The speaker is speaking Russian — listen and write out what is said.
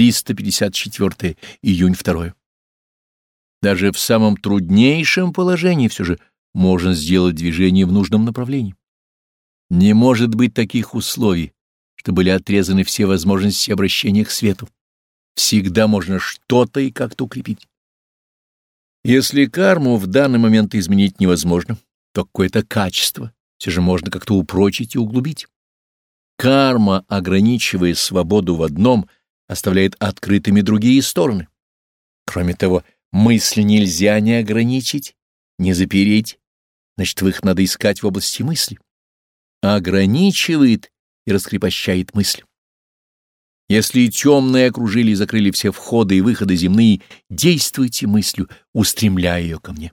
354 июнь 2. Даже в самом труднейшем положении все же можно сделать движение в нужном направлении. Не может быть таких условий, что были отрезаны все возможности обращения к свету. Всегда можно что-то и как-то укрепить. Если карму в данный момент изменить невозможно, то какое-то качество все же можно как-то упрочить и углубить. Карма, ограничивая свободу в одном, оставляет открытыми другие стороны. Кроме того, мысли нельзя не ограничить, не запереть, значит, их надо искать в области мысли. Ограничивает и раскрепощает мысль. Если темные окружили и закрыли все входы и выходы земные, действуйте мыслью, устремляя ее ко мне.